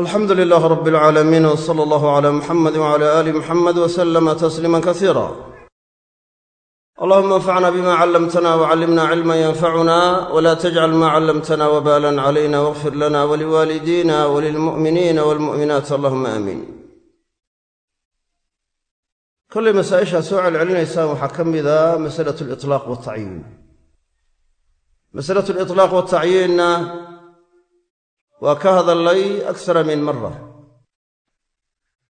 alxamdu lilaah rab alcaalamiin w sala allahu cala muxamadi wcala aali muxamed wasalama tasliima kasiira allahuma anfacna bima callamtana wcallimna cilma yanfacuna wla tajcal ma callamtana wbalan calayna wاغfir lana waliwaalidina walilmu'miniina walmu'minaat allahuma aamiin kollay masaa'ishaa soo celcelinaysaan waxaa ka mida masalat liطlaaq waltacyiin masalat liطlaaq waltacyiinna waa ka hadallay aksara min mara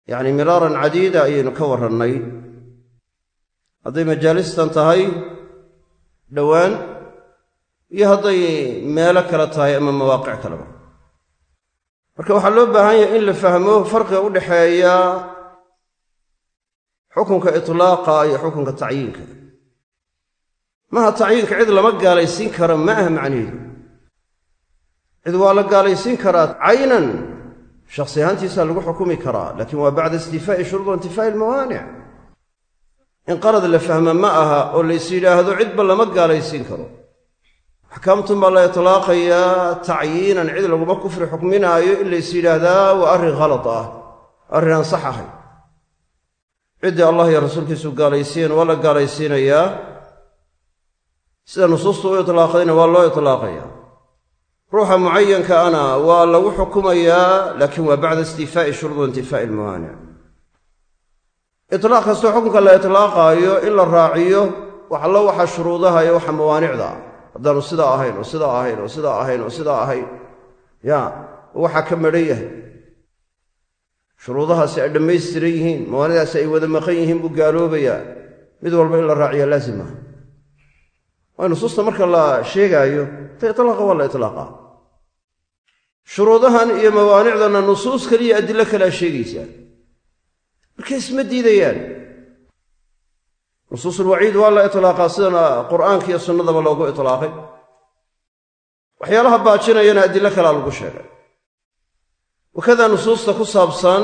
yacni miraaran cadiida ayaynu ka warrannay. Hadday majaalistan tahay dhowaan iyo hadday meelo kale tahay ama mawaaqic kaleba marka waxaa loo baahan yahay in la fahmo farqiga u dhexeeya xukunka itlaaqa iyo xukunka tacyiinka. Maaha tacyiinka cid lama gaalaysiin karo ma aha macnaheedu cid waa la gaalaysiin karaa caynan shakhsi ahaantiisaa lagu xukumi karaa laakiin waa bacda istifaa'i shuruud intifaa'i almawaanic in qalad la fahma ma aha oo lays yidhaahdo cidba lama gaalaysiin karo. Axkaamtun baa la itlaaqayaa tacyiinan cid laguma kufri xukminaayo in lays yidhaahdaa waa arrin khalad ah arrin aan sax ahay. Ciddii allah iyo rasuulkiisu gaalaysiiyeen waa la gaalaysiinayaa. Sida nusuustu u itlaaqdayna waa loo itlaaqayaa ruuxa mucayanka ana waa lagu xukumayaa laakiin waa bacda istifaa'i shuruud wa intifaa'i almawaanic itlaaq kastoo xukunka la itlaaqaayo in la raaciyo wax allo waxa shuruudaha iyo waxa mawaanicda haddaanu sidaa ahayn oo sidaa ahayn oo sidaa ahayn oo sidaa ahayn. Ya waxaa ka madhan yahay. Shuruudahaasi ay dhammaystiran yihiin mawaanicdaasi ay wada maqan yihiin buu gaaloobayaa. Mid walba in la raaciya laazim ah nusuusta marka la sheegaayo ta itlaaqa waa la itlaaqa shuruudahan iyo mawaanicdana nusuus kaliya adilo kalea sheegaysaa markay isma diidayaan. Nusuusulwaciid waa la itlaaqaa sidana qur'aanka iyo sunnadaba loogu itlaaqay. Waxyaalaha baajinayana adilo kalea lagu sheegay. Wakadaa nusuusta ku saabsan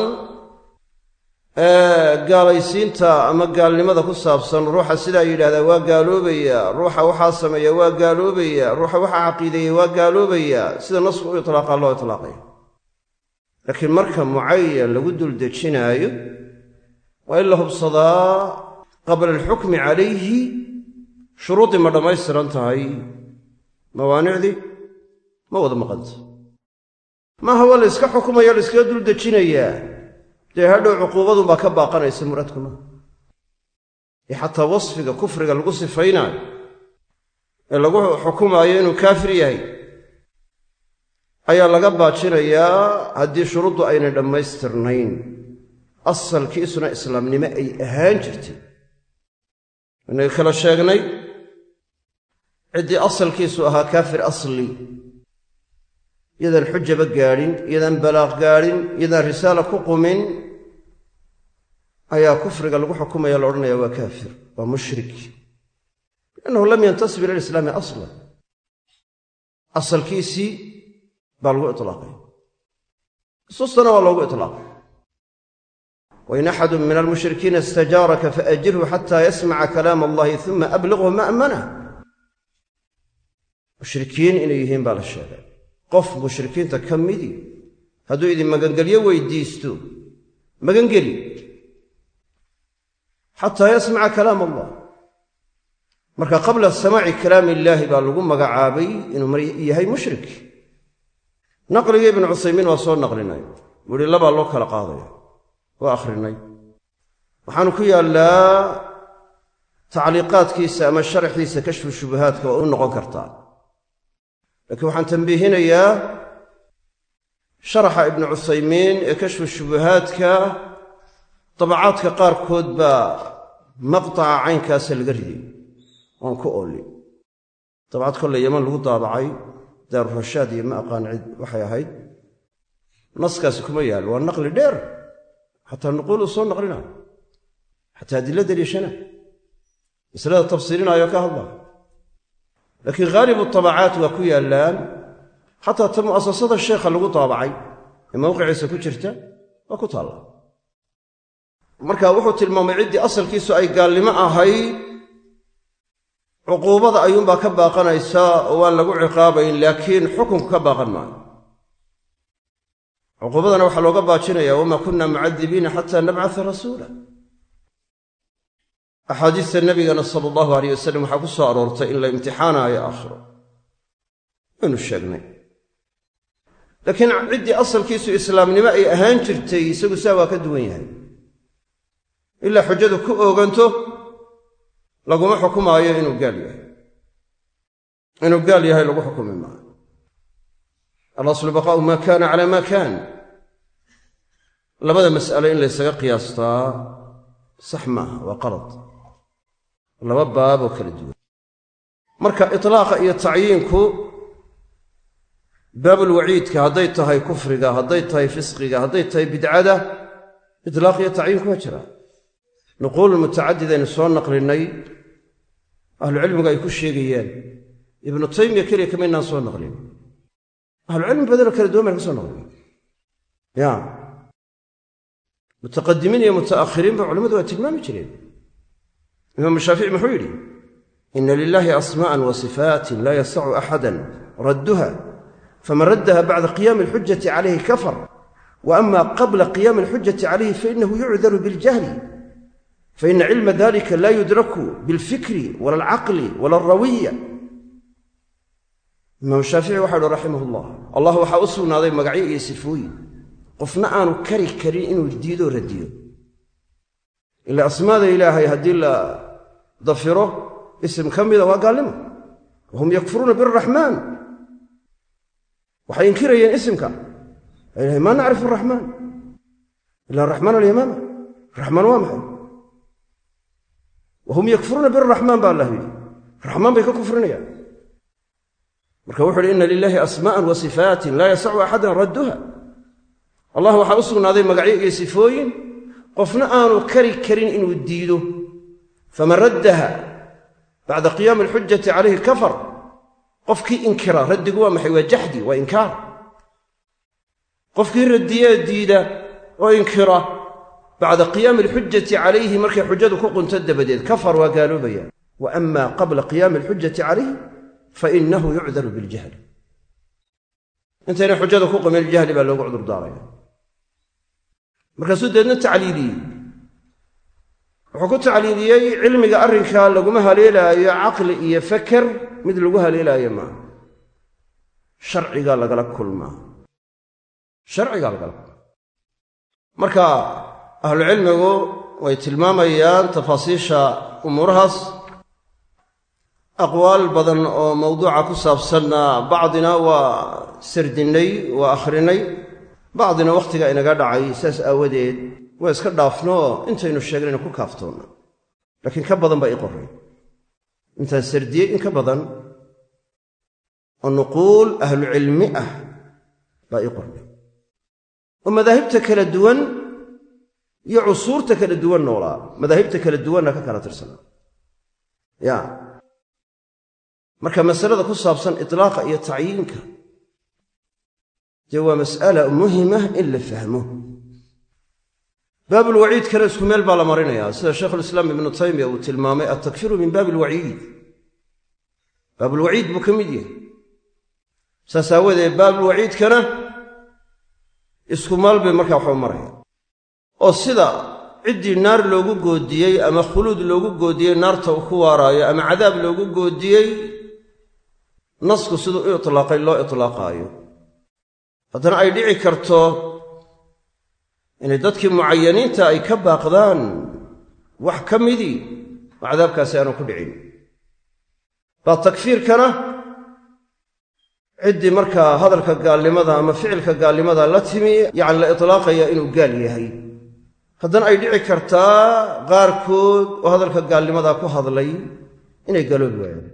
gaalaysiinta ama gaalnimada ku saabsan ruuxa sidaa yidhahdaa waa gaaloobaya ruuxa waxaa sameeya waa gaaloobaya ruuxa waxaa caqiideeya waa gaaloobaya. Sida nasku u itlaaqa loo itlaaqaya laakiin marka mucayan lagu duldejinaayo waa in la hubsadaa qabla alxukmi calayhi shuruuddii ma dhammaystiran tahay. Mawaanicdii ma wada maqanta. Maaha waa la yska xukumaya la yskaga duldejinayaa dee hadhow cuquubadunbaa ka baaqanaysa muradkuma ee xataa wasfiga kufriga lagu sifaynaayo ee lagu xukumaayo inuu kaafir yahay ayaa laga baajinayaa haddii shuruuddu aynay dhammaystirnayn. Asalkiisuna islaamnimo ay ahaan jirtay. Inaga kala sheegnay ciddii asalkiisu ahaa kaafir asli. Iyadaan xujaba gaadhin iyadaan balaaq gaadhin iyadaan risaala ku qumin ayaa kufriga lagu xukumaya la odhanaya waa kaafir waa mushrik. Liannahu lam yantasib ila lislaami aslan. Asalkiisii baa lagu itlaaqay. Nusuustana waa loogu itlaaqay. Wain axadu min almushrikiina istajaaraka faajirhu xata yasmaca kalaam allahi uma abliqhu ma'manah mushrikiin inay yihiin baa la sheegay. Qof mushrikiinta ka midii hadduu idin magangelyo weydiisto magangeli xataa yasmaca kalaam allah. Marka qabla samaaci kalaam illaahi baa lagu magacaabay inuu yahay mushrik. Naqligii ibnu cuthaymiin waa soo naqlinay. Buu ihi labaa loo kala qaadaya. Waa akhrinay. Waxaanu ku yaallaa tacliiqaadkiisa ama sharaxiisa kashfu shubahaadka waa u noqon kartaa. Laakiin waxaan tambiihinayaa sharaxa ibnu cuthaymiin ee kashfu shubahaadka dabacaadka qaarkood baa maqtaca caynkaasa laga riday oon ku ooli dabcad kolle yaman lagu daabacay daarurashaad iyo ma aqaan cid waxay ahayd naskaasi kuma yaal waa naqli dheer. Xataa nuquulu soo naqlina. Xataa adilo daliishana masalada tafsiirinaayo ka hadla. Laakiin haalibu tabacaat waa ku yaallaan. Xataa ta mu'asasada sheekha lagu daabacay ee mawqiciisa ku jirta waa ku taalla marka wuxuu tilmaamay ciddii asalkiisu ay gaalnimo ahayd cuquubada ayuunbaa ka baaqanaysaa oo waan lagu ciqaabayn laakiin xukunku ka baaqan maayo. Cuquubadana waxaa looga baajinaya wamaa kunna mucadibiina xata nabcata rasuula. Axaadiista nabigana sala allahu aleyh wasalam waxaa ku soo aroortay in la imtixaanaayo aakhiro. Waynu sheegnay. Laakiin ciddii asalkiisu islaamnimo ay ahaan jirtay isagu saa waa ka duwan yahay ilaa xujadu ku ooganto laguma xukumaayo inuu gaal yahay. Inuu gaal yahay lagu xukumi maayo. Alaslu baqaa'u maa kaana calaa maa kaan labada mas'ale in laysaga qiyaastaa sax maaha waa qalad laba baab oo kala duwan. Marka itlaaqa iyo tacyiinku baabulwaciidka hadday tahay kufriga hadday tahay fisqiga hadday tahay bidcada itlaaq iyo tacyiinku waa jiraa nuquul mutacadidaynu soo naqlinay ahlucilmigu ay ku sheegayaan ibnu taymiya keliya kamaynaan soo naqlin. Ahlucilmi badanoo kala duwan baynu ka soo naqlin. Ya. Mutaqadimiin iyo muta'akhiriinba culamadu waa tilmaami jireen. Imaamu shaafici muxuu yidhi ina lilaahi asmaa'an wa sifaatin laa yasacu axadan radduha faman raddaha bacda qiyaami alxujati calayhi kafar wa ama qabla qiyaami alxujati calayhi fainahu yucdaru faina cilma dalika laa yudraku bilfikri wala alcaqli wala alrawiya. Imaamu shaafici waxau uhi raximah llah allah waxaa u sugnaaday magacyo iyo sifooyin. Qofna aanu kari karin inuu diidoo radiyo. Ila asmaada ilaahay haddii la dafiro isim ka mida waa gaalnimo. Wahum yakfuruuna biraxmaan waxay inkirayeen isimka. Ay maa nacrifu araxmaan ila raxmaan wahum yakfuruuna biraxmaan baa allah yidhi raxmaan bay ka kufrinayaan marka wuxu uhi ina lilaahi asmaa'an wa sifaatin laa yasacu axadan radduha allah waxaa u sugnaaday magacyo iyo sifooyin qofna aanu kari karin inuu diido faman raddaha bacda qiyaami alxujati calayhi kafar qofkii inkira raddigu waa maxay waa jaxdi waa inkaar qofkii radiyee diida oo inkira bacda qiyaami alxujati calayhi markay xujadu ku qunto dabadeed kafar waa gaaloobaya wa ama qabla qiyaami alxujati calayhi fainahu yucdaru biljahli intayna xujada ku qumin jahli baa loogu cudur daaraya markaasuu deedna tacliiliyey wuxuu ku tacliiliyey cilmiga arrinkaa laguma haleelaayo caqli iyo faker mid lagu haleelaayo maaha sharcigaa lagala kulmaa sharcigaa lagala kulmaa marka ahlucilmigu way tilmaamayaan tafaasiisha umuurahaas aqwaal badan oo mawduuca ku saabsanna bacdina waa sardinnay waa akhrinay. Bacdina wakhtiga inaga dhacay saas aawadeed waa iska dhaafnoo intaynu sheegnayna ku kaaftoonna laakiin ka badan baa ii qorray. Intaan sardiyey in ka badan oo nuquul ahlucilmi ah baa ii qornay oo madaahibta kala duwan iyo cusuurta kala duwan noolaa madaahibta kala duwanna ka kala tirsanaa. Ya. Marka masalada ku saabsan itlaaqa iyo tacyiinka dee waa mas'ala muhima in la fahmo. Baabulwaciidkana isku meel baa la marinayaa sida shaykhulislaam ibnu taymiya uu tilmaamay altakfiru min baabi alwaciid baabulwaciid buu ka mid yahay. Saas aawadeed baabulwaciidkana isku maal bay markaa waxuu maraya oo sida ciddii naar loogu goodiyey ama khuluud loogu goodiyey naarta uu ku waaraayo ama cadaab loogu goodiyey nasku siduu u itlaaqay loo itlaaqaayo. Haddana ay dhici karto inay dadkii mucayaniinta ay ka baaqdaan wax ka midii oo cadaabkaasi aanu ku dhicin. Baa takfiirkana ciddii markaa hadalka gaalnimada ama ficilka gaalnimada la timi yacni la itlaaqaya inuu gaal yahay haddana ay dhici kartaa qaarkood oo hadalka gaalnimadaa ku hadlay inay galoobi waayaan.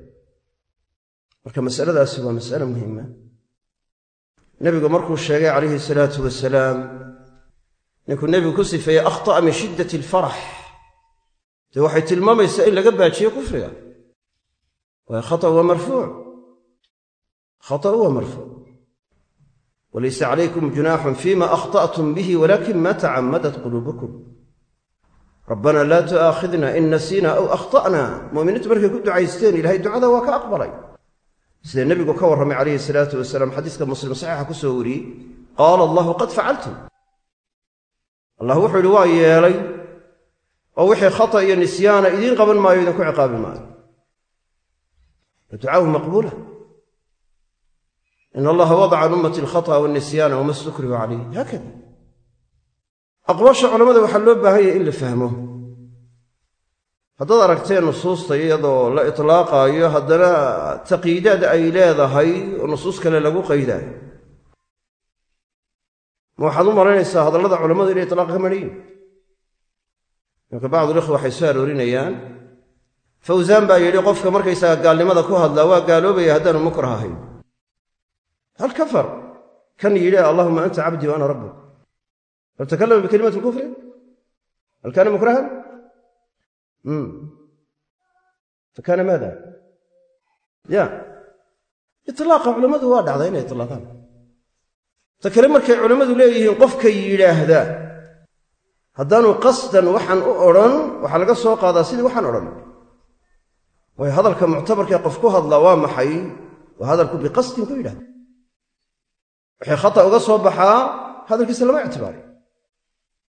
Marka masaladaasi waa mas'ale muhima nebigu markuu sheegay calayhi salaatu wasalaam ninkuu nebigu ku sifeeyey akhta'a min shiddati alfarax. Dee waxay tilmaamaysaa in laga baajiyo kufriga? Waayo khata'u waa marfuuc khata'u waa marfuuc walaysa calaykum junaaxun fima akhta'tum bihi walakin ma tacammadat quluubukum rabbana laa tu'aakhidna in nasiina aw akhta'na mu'miniintu markay ku ducaysteen ilahay ducada waa ka aqbalay sida nebigu ka warramay calayhi salaatu wasalaam xadiiska muslim saxiixa ku soo wariyey qaala allahu qad facaltum allah wuxuu yidhi waa yeelay oo wixii khata iyo nisyaana idiin qaban maayo idinku ciqaabi maayo in allaha wadaca can ummati alkhata walnisyaana wama stukrihu calayh haakada aqwaasha culamada waxaa loo baahan yahay in la fahmo haddaad aragteen nusuusta iyadoo la itlaaqaayo haddana taqiidaad ay leedahay oo nusuus kale lagu qaydaayo ma waxaad u malaynaysaa hadallada culammadu inay itlaaqa ka madhayin imanka bacdulikhwa waxay soo aroorinayaan fawsaan baa yidhi qofka markaysaga gaalnimada ku hadlaa waa gaaloobaya haddaanu mukrah hal kafar kan yidhi allahuma anta cabdii wa ana rabbuk hal takalama bikalimati lkufri hal kaana mukrahan fakaana maada ya itlaaqa culammadu waa dhacdaa inay itlaaqaan ta kale markay culammadu leeyihiin qofka yidhaahda haddaanu qasdan waxaan u odhan waxaa laga soo qaadaa sidii waxaan odhan waayo hadalka muctabarkae qof ku hadlaa waa maxay waa hadalku biqasdin ku yidhahda waxay khata uga soo baxaa hadalkiisa lama ictibaariyo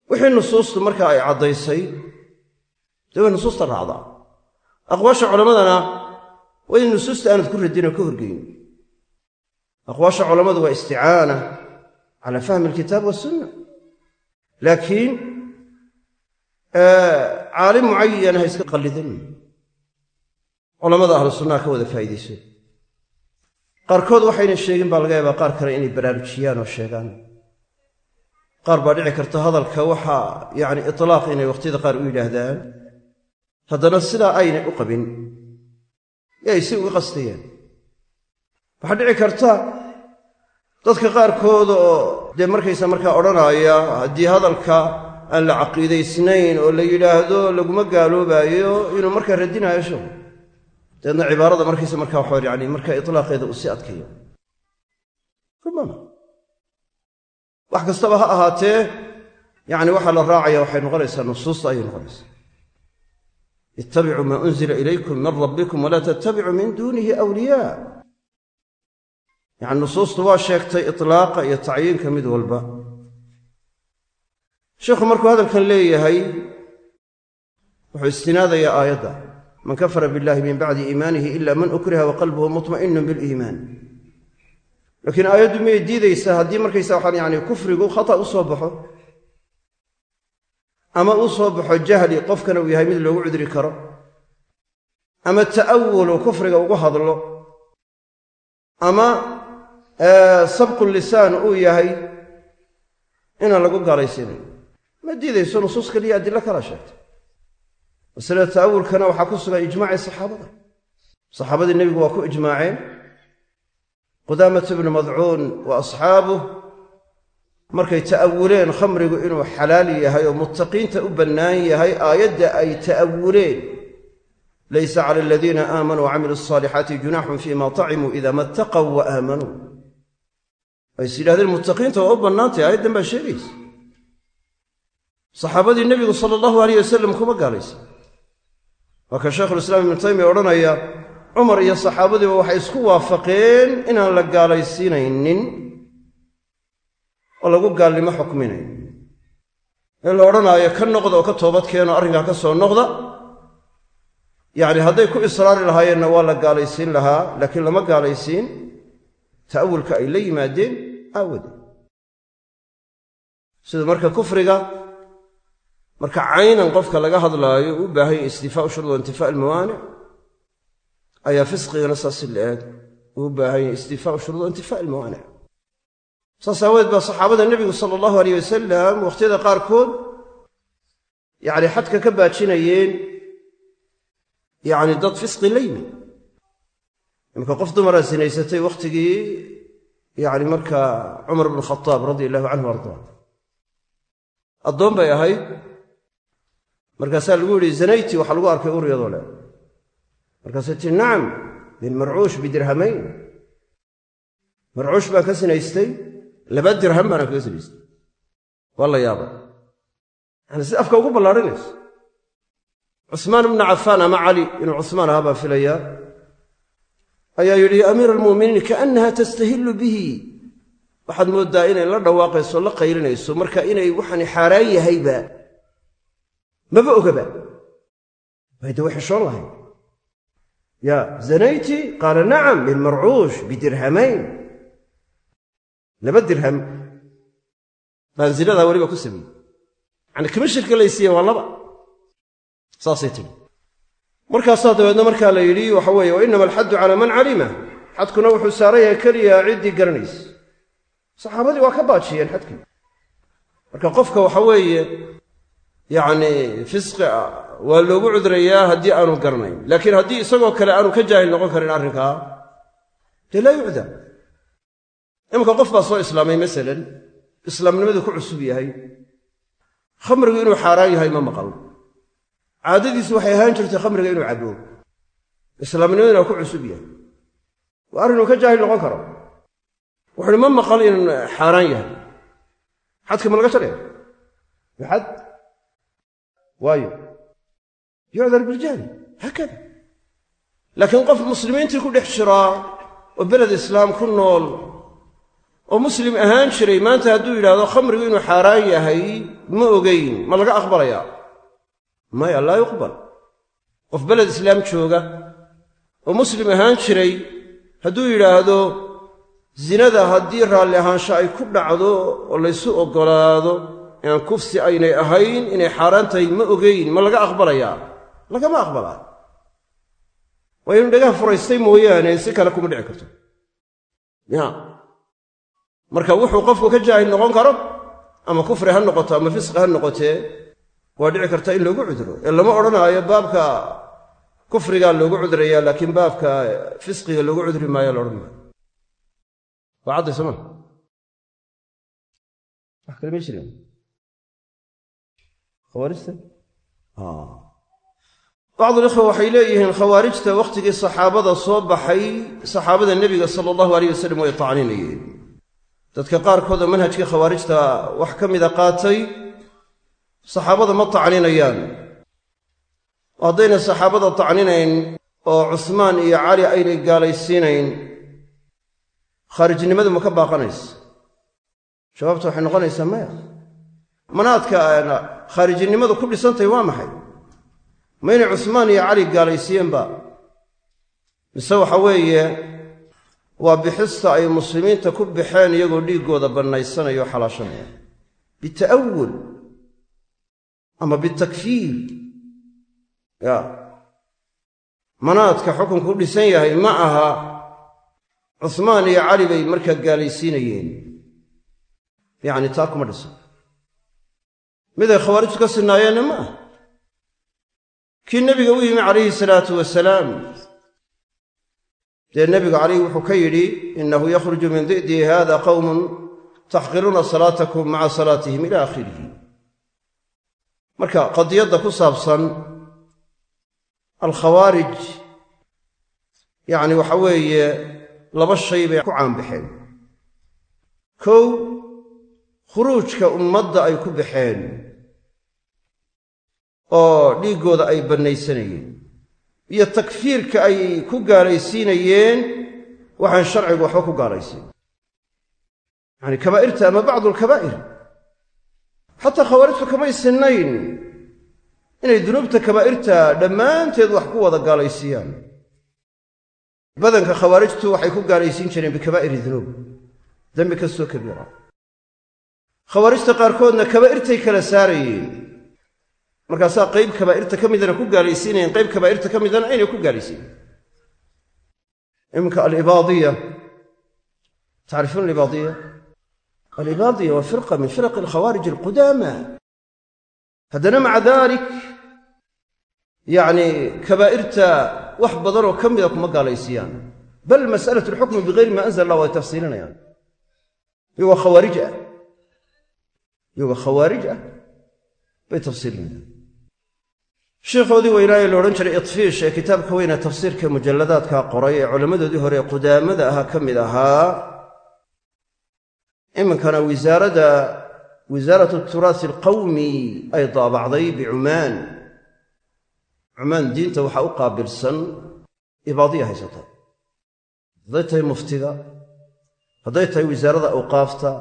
wixii nusuustu marka ay caddaysay dee nusuusta raacdaa. Aqwaasha culammadana waa nusuusta aanad ku radin oo ka horgeyn. Aqwaasha culammadu waa isticaana cala fahmi alkitaab wasunna laakiin caalim mucayana ha iska qallidan culammada ahlu sunnaha ka wada faa'iidayso qaarkood waxayna sheegin baa laga yaabaa qaar kale inay baraarujiyaan oo sheegaan. Qaar baa dhici karta hadalka waxa yacni itlaaq inay waqtiyada qaar u yidhaahdaan. Haddana sidaa aynay u qabin. Ee ay si uga qastayaan waxaa dhici karta dadka qaarkood oo dee markaysa markaa odhanaaya haddii hadalka aan la caqiidaysnayn oo la yidhaahdo laguma gaaloobaayo inuu markaa radinaayo sho dabeedna cibaarada markaysa markaa waxaa yani markaa itlaaqeeda uu si adkayo rumana wax kastaba ha ahaatee yacni waxaa la raacaya waxay noqonaysaa nusuusta ayay noqonaysaa. Ittabicuu maa unzila ilaykum min rabbikum walaa tattabicuu min duunihi awliyaa. Yacni nusuustu waa sheegtay itlaaqa iyo tacyiinka mid walba. Sheikhu markuu hadalkan leeyahay wuxuu istinaadayaa aayadda man kafara billahi min bacdi iimaanihi ila man ukriha wa qalbuhu mutma'inun biliimaan laakiin aayaddu miyay diidaysaa haddii markaysa waxaan yani kufrigu khata u soo baxo ama u soo baxo jahli qofkana uu yahay mid loogu cudri karo ama ta'awulu kufriga ugu hadlo ama sabqu lisaan uu yahay inaan lagu gaalaysiinayn ma diidayso nusuus kaliya adilo kala masalada ta'awulkana waxaa ku sugan ijmaacii saxaabada. Saxaabadii nebigu waa ku ijmaaceen. Qudaamat bnu madcuun wa asxaabuh markay ta'awuleen khamrigu inuu xalaal yahay oo muttaqiinta u bannaan yahay aayadda ay ta'awuleen. Laysa cala aladiina aamanuu wacamiluu asaalixaati junaaxun fima tacimuu ida ma attaqaw wa aamanuu is yidhahdeen muttaqiinta waa u bannaantay aayaddan baa sheegaysa. Saxaabadii nebigu sala allahu alayh wasalam kuma gaalaysa waa ka shaykhulislaam ibnu taymiya odhanaya cumar iyo saxaabadiiba waxay isku waafaqeen inaan la gaalaysiinaynin oo lagu gaalnimo xukminayn ee la odhanaayo ka noqda oo ka toobad keeno arrinkaa ka soo noqda. Yacni hadday ku israari lahaayeenna waa la gaalaysiin lahaa laakiin lama gaalaysiin ta'awulka ay la yimaadeen aawadeed. Sida marka kufriga marka caynan qofka laga hadlaayo u baahan yahy istifaau shurud intifaa almawaanic ayaa fisqigana saas si la-eeg uu baahan yahy istifaau shurud intifaa almawaanic saas aawadeed baa saxaabada nebigu sala allahu aleyh wasalam wakhtiyada qaarkood yacni xadka ka baajinayeen yacni dad fisqi la yimi imaka qof dumaraa sinaysatay wakhtigii yacni markaa cumar bnu khataab radia allahu canhu ardaa addoon bay ahayd markaasaa lagu yidhi zanayti waxaa lagu arkay uryadoo le markaasay tii nacam min marcuush bidirhamayn marcuush baan ka sinaystay laba dirham baana kaga sinaystay. Waa la yaabay yani si afka ugu ballaadhinayso cusmaan ibnu cafaan ama cali inuu cusmaan ahaa baan filayaa ayaa yidhi ya almu'miniin kaannaha tastahillu bihi. Waxaad mooddaa inay la dhawaaqayso la qaylinayso marka inay waxaan xaaraan yahayba maba ogaba way xishoon lahayd ya zanayti qaala nacam bilmarcuush bidirhamayn laba dirham. Baan zinadaa weliba ku sameeyey yacani kamishirka laysiiye waa laba. Saasay tihi markaasaa dabeedna markaa la yidhi waxa weeye wa alxaddu calaa man calima. Xadkuna wuxuu saaran yahay keliya ciddii garanaysa saxaabadii waa ka baajiyeen xadkii. Marka qofka waxa weeye yacni fisqi ah waa loogu cudrayaa haddii aanu garanayn. Laakiin haddii isagoo kale aanu ka jaahil noqon karin arrinkaa dee laa yucdar imanka qof baa soo islaamay masalan islaamnimadu ku cusub yahay. Khamrigu inuu xaaraan yahay ma maqal. Caadadiisu waxay ahaan jirtay khamriga inuu cabo islaamnimaduna ku cusub yahay. Waa arrinuu ka jaahil noqon karo. Wuxuuhi ma maqal in xaaraan yahay. Xadka ma laga jaraya maxad waayo. Yucdar biljahli haakada laakiin qof muslimiintii ku dhex jiraa oo beled islaam ku nool oo muslim ahaan jiray maanta hadduu yidhaahdo khamrigu inuu xaaraan yahay ma ogeyn ma laga aqbalayaa. Maya laa yuqbal qof beled islaam jooga oo muslim ahaan jiray hadduu yidhaahdo zinada haddii raalli ahaansho ay ku dhacdo oo laysu oggolaado inaan kufsi aynay ahayn inay xaaraan tahay ma ogeyn ma laga aqbalayaa lagama aqbalaa waa inu dhagaha furaystay mooyaane si kale kuma dhici karto. Ya. Marka wuxuu qofku ka jaahil noqon karo ama kufri ha noqoto ama fisqi ha noqotee waa dhici karta in loogu cudro ee lama odhanaayo baabka kufrigaa loogu cudrayaa laakiin baabka fisqiga loogu cudri maayo la odhan maayo. Waa cadday soma wax kale ma jireen khawaarijta? Bacdulikhwa waxay leeyihiin khawaarijta wakhtigii saxaabada soo baxay saxaabada nebiga sala allahu aleyh wasalam way tacninayeen dadka qaarkood oo manhajkii khawaarijta wax ka mida qaatay saxaabada ma tacninayaan haddayna saxaabada tacninayn oo cusmaan iyo cali aynay gaalaysiinayn khaarijnimadu ma ka baaqanaysa. Jawaabta waxay noqonaysaa maya manaadka khaarijinimadu ku dhisantahy waa maxay? Ma inay cusmaan iyo cali gaalaysiiyeenba mise waxa weeye waa bixista ay muslimiinta ku baxeen iyagoo dhiiggooda bannaysanaya oo xalaashanaya. Bita'awul ama bitakfiir ya. Manaadka xukunku u dhisan yahay ma aha cusmaan iyo cali bay markaa gaalaysiinayeen. Yacni taa kuma dhisan miday khawaarijtu ka sinaayeenna ma ah kii nebiga u yimi calayhi salaatu wasalaam dee nebigu calayhi wuxuu ka yidhi innahu yakhruju min di'dii hada qowmun taxqiruuna salaatakum maca salaatihim ila aakhirihi. Marka qadiyadda ku saabsan alkhawaarij yacni waxa weeye laba shay bay ku caanbaxeen. Kow khuruujka ummadda ay ku baxeen oo dhiiggooda ay bannaysanayeen iyo takfiirka ay ku gaalaysiinayeen waxaan sharcigu waxba ku gaalaysiin yacani kabaa'irta ama bacdu alkabaa'ir xataa khawaarijtu kamay sinnayn inay dunuubta kabaa'irta dhammaanteed wax ku wada gaalaysiiyaan badanka khawaarijtu waxay ku gaalaysiin jireen bikabaa'iri dunuub dembi kastoo kabiira. Khawaarijta qaarkoodna kabaa'irtay kala saarayeen markaasaa qayb kabaa'irta ka midana ku gaalaysiinayeen qayb kabaa'irta ka midana aynay ku gaalaysiinayen iminka alibaadiya tacrifuun alibaadiya alibaadiya waa firqa min firaqi alkhawaarij alqudaama. Haddana maca dalik yacni kabaa'irta wax badanoo ka mida kuma gaalaysiiyaan bal mas'alatu alxukmi bigayri ma anzala allah way tafsiilinayaan. Iyagoo khawaarij ah. Iyagoo khawaarij ah bay tafsiilinayaan sheikhoodii weynaaye la odhan jiray itfiish ee kitaabka weyne tafsiirka mujalladaadka qoray ee culammadoodii hore qudaamada ahaa ka mid ahaa iminkana wasaaradda wasaaratu turaasi alqawmi ay daabacday bicumaan. Cumaan diinta waxaa u qaabilsan ibaadiya haysata. Hadday tahay muftiga hadday tahay wasaarada awqaafta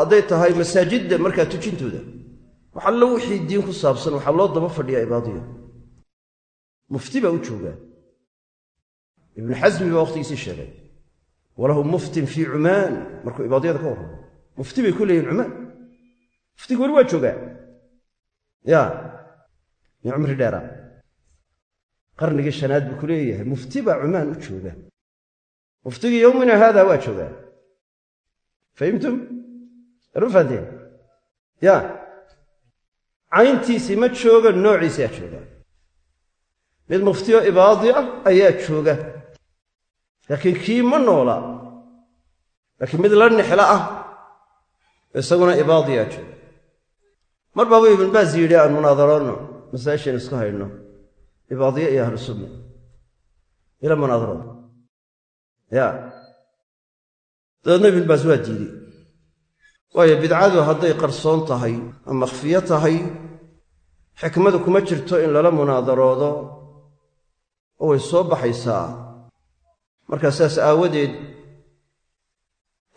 hadday tahay masaajidda markaa tujintooda wax allo wixii diin ku saabsan waxaa loo daba fadhiyaa ibaadiya mufti baa u joogaa. Ibnu xasmi baa wakhtigiisii sheegay. Walahu muftin fii cumaan. Markuu ibaadiyada ka warramo. Mufti bay ku leeyihiin cumaan. Muftiga weli waa joogaa. Ya min cumri dheera qarnigii shanaad buu ku leeyahay. Mufti baa cumaan u jooga muftigii yowmina haada waa joogaa. Fahimtum? Anu fahanteen ya cayntiisii ma jooga noociisaa jooga. Mid muftiyo ibaadi ah ayaa jooga. Laakiin kii ma noola laakiin mid la nexlo ah isaguna ibaadiyaa jooga. Mar baabuu ibn baas yidhi aan munaadaroonno masaa'ishan isku haydno ibaadiye iyo ahlu sunna ila munaadaroon ya. Dabeedna ibn baas waa diidey waayo bidcadu hadday qarsoon tahay ama khfiyo tahay xikmadu kuma jirto in lala munaadaroodo. Oo way soo baxaysaa. Markaa sidaas aawadeed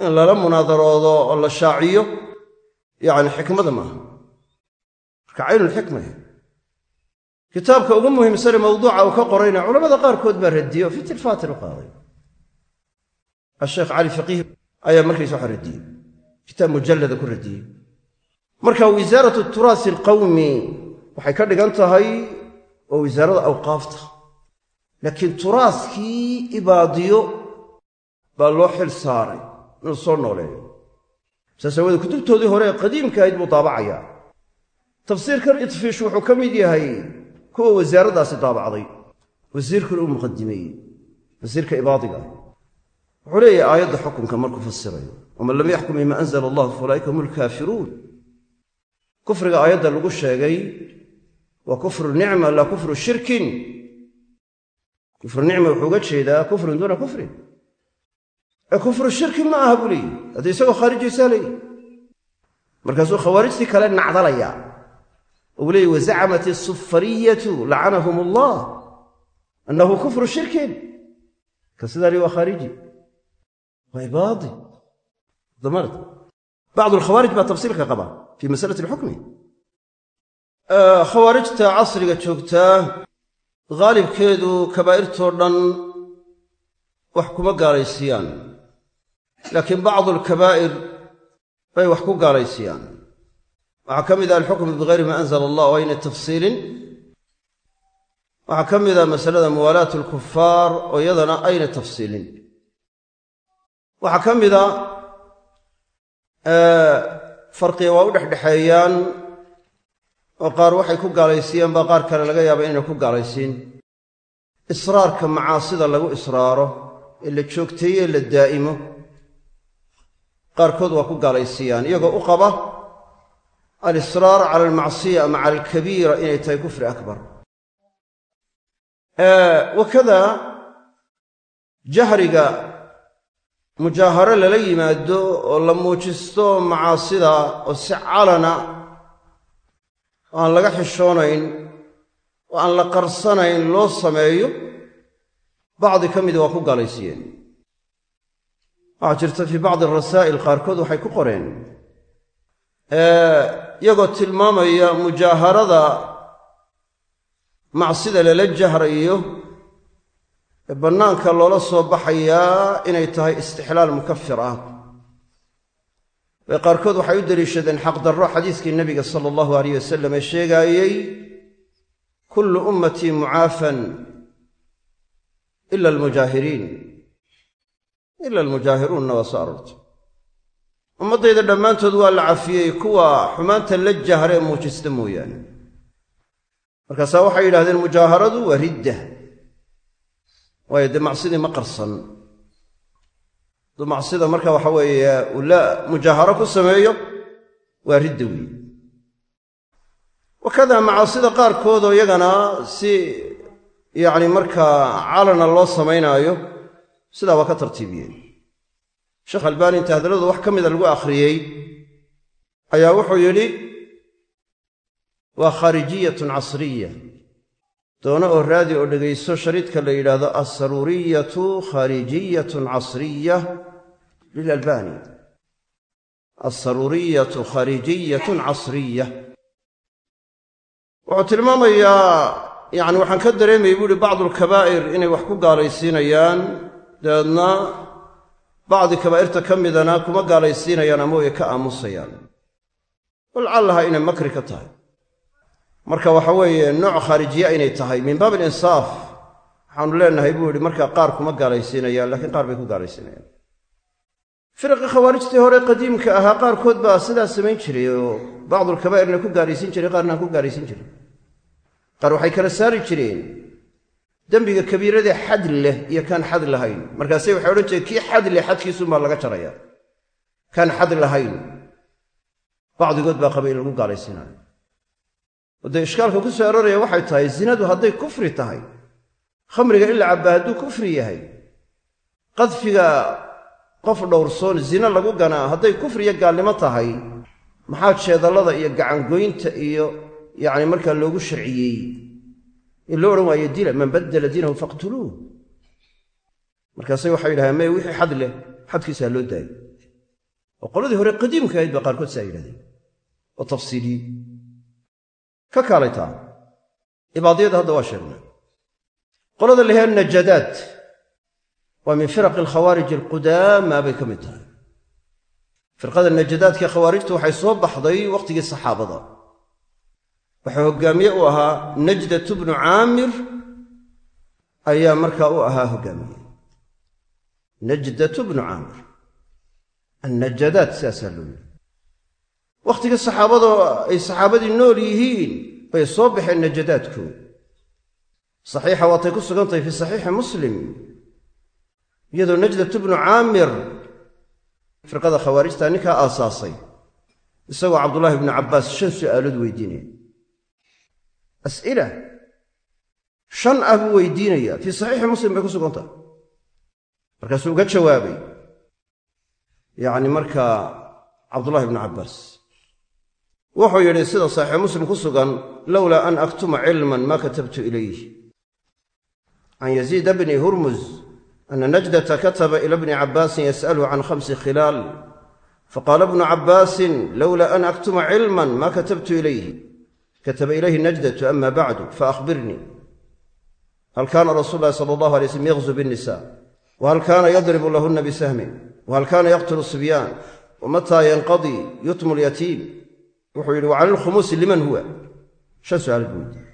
in lala munaadaroodo oo la shaaciyo yacni xikmada maaha. Marka caynulxikma kitaabka ugu muhiimsane mawduuca uu ka qorayna culamada qaarkood baa radiye oo fi tilfaatin u qaaday. Asheekh cali faqiih ayaa markiisa waxa radiyey kitaab mujallada ku radiyey. Marka wisaaratu turaasi alqawmi waxay ka dhigan tahay waa wisaarada awqaafta. Laakiin turaaskii ibaadiyo baa loo xil saaray inuu soo nooleeyo. Saas aawoodee kutubtoodii hore ee qadiimka ahayd buu daabacayaa. Tafsiirkan itfiish wuxuu ka mid yahay kuwa wasaaraddaasi daabacday. Wasiirkuna uu muqadimeeyey wasiirka ibaadiga. ah wuxuu leeyahay aayadda xukunka markuu fasirayo waman lam yaxkum bima anzala allah fa ulaa'ika hum lkaafiruun kufriga aayadda lagu sheegay waa kufru nicma laa kufru shirkin. Kufru nicma wuxuu uga jeedaa kufrun duuna kufrin. Ee kufru shirki ma aha buu leeyihi haddii isagoo khaarijaysaa leeyihi markaasuu khawaarijtii kale nacdalayaa uu leeyihi wazacamat asufariyatu lacanahum allah annahu kufru shirkin. Ka sidaani waa khaariji waa ibaadi damarad bacdu alkhawaarij baa tafsiilka qaba fii masalati alxukmi khawaarijta casriga joogtaa haalibkeedu kabaa'irtoo dhan wax kuma gaalaysiiyaan laakiin bacdu alkabaa'ir bay wax ku gaalaysiiyaan waxaa ka mid ah alxukmu bigayri maa anzala allah aynay tafsiilin. Waxaa ka mid ah masalada muwaalaat alkufaar oo aynay tafsiilin waxaa ka mid a farqiga waa u dhexdhexeeyaan oo qaar waxay ku gaalaysiiyaan baa qaar kale laga yaaba inayna ku gaalaysiin. Israarka macaasida lagu israaro ee la joogteeye la daa'imo qaarkood waa ku gaalaysiiyaan. Iyagoo u qaba alisraar cala almacsiya ama cala alkabiira inay tahay kufri akbar. Wakada jahriga mujaaharo lala yimaado oo la muujisto macaasida oo si calana oo aan laga xishoonayn oo aan la qarsanayn loo sameeyo bacdi ka mida waa ku gaalaysiiyeen. Waxaa jirta fii bacdi arasaa'il qaarkood waxay ku qoreen. Iyagoo tilmaamaya mujaaharada macsida lala jahrayo bannaanka loola soo baxayaa inay tahay istixlaal mukafir ah. Bay qaarkood waxay u deliishadeen xaqdarro xadiiskii nebiga sala allahu alayh wasalam ee sheegaayey kullu ummatii mucaafan ila almujaahiriin ila almujaahiruunna waa soo aroortay. Ummaddayda dhammaantood waa la cafiyey kuwa xumaanta la jahra ee muujista mooyaane. Markaasaa waxay yidhahdeen mujaaharadu waa ridda waayo dee macsidii ma qarsan. Hadduu macsida marka waxa weeye uu la mujaaharo ku sameeyo waa ridda weeye wakadaa macaasida qaarkoodoo iyagana si yacni markaa calana loo samaynaayo sidaa waa ka tartiibiyeen. Sheekh albaani inta hadalladu wax ka mida lagu akhriyey ayaa wuxuu yidhi waa khaarijiyatun casriya doono oo raadi oo dhegayso shariidka la yidhaahdo assaruuriyatu khaarijiyatun casriya lilalbani alsaruuriyatu khaarijiyatun casriya. Wuxuu tilmaamayaa yacni waxaan ka dareemayay buu ihi bacdu alkabaa'ir inay wax ku gaalaysiinayaan. Dabeedna bacdi kabaa'irta ka midana kuma gaalaysiinayaan ama way ka aamusayaan. Walcallaha inay makri ka tahay marka waxa weeye nooc khaarijiya inay tahay. Min baab alinsaaf waxaanu leenahay buu yidhi markaa qaar kuma gaalaysiinayaan laakiin qaar bay ku gaalaysiinayaan. Firaqii khawaarijtii hore qadiimka ahaa qaarkood baa sidaa samayn jiray oo bacdulkabaa'irna ku gaalaysiin jiray qaarna aan ku gaalaysiin jirin qaar waxay kala saari jireen dembiga kabiiradee xad leh iyo kaan xad lahayn. Markaase waxay odhan jireen kii xad leh xadkiisuunbaa laga jaraya. Kaan xad lahayn. Bacdigood baa qaba lagu gaalaysiinayo oo ishkaalka ku soo arooraya waxay tahay zinadu hadday kufri tahay khamriga in la cabbaa hadduu kufri yahay qadfiga qof dhowrsoon zina lagu ganaa hadday kufriyo gaalnimo tahay maxaa jeedallada iyo gacangoynta iyo yacni markaa loogu sharciyey? In loo odhan waayo dila man baddala diinahu faqtuluuh. Markaase waxay yidhahdeen meye wixii xad leh xadkiisa loo daayo oo qoladii hore qadiimka ahayd baa qaarkood saa yidhahdeen. Oo tafsiiliyey ka kaalaytaa ibaadiyada hadda waa sheegnay. Qolada la yhaha najadaad. Waa min firaqi alkhawaarij alqudaama bay ka mid tahay. Firqada najadaadkii khawaarijtu waxay soo baxday wakhtigii saxaabada. Waxaa hoggaamiye u ahaa najdatu bnu caamir ayaa markaa u ahaa hoggaamiye najdatu bnu caamir. Annajadaad sidaasaa loo yidhi wakhtigii saxaabadoo ay saxaabadii nool yihiin bay soo baxeen najadaadku. Saxiixa waatay ku sugan tahay fii saxiixi muslim iyadoo najdatu bnu caamir firqada khawaarijta ninkaa aasaasay. Isagoo cabdullaahi bnu cabbaas shan su'aalood weydiinaya as'ila shan ah buu weydiinaya fii saxiixi muslim bay ku sugan tahay markaasuu uga jawaabay. Yacni markaa cabdullahi bnu cabbaas wuxuu yidhi sida saxiix muslim ku sugan lowlaa an aktuma cilman maa katabtu ilayh can yaziida bni hurmuz ana najdata kataba ila bni cabbaasin yas'aluhu can khamsi khilaal. Faqaala bnu cabbaasin lowlaa an aktuma cilman maa katabtu ilayh kataba ilayhi najdatu ama bacdu faahbirnii hal kaana rasuulu llahi sala allahu alay slm yaqzu binnisa whal kaana yadribu lahuna bisahmin whal kaana yaqtulu sibyaan wamataa yanqadii yutmu lyatiim wuxuu yidhi wa cala lkhumuusi liman huwa? Shan su'aal buu weydiiyey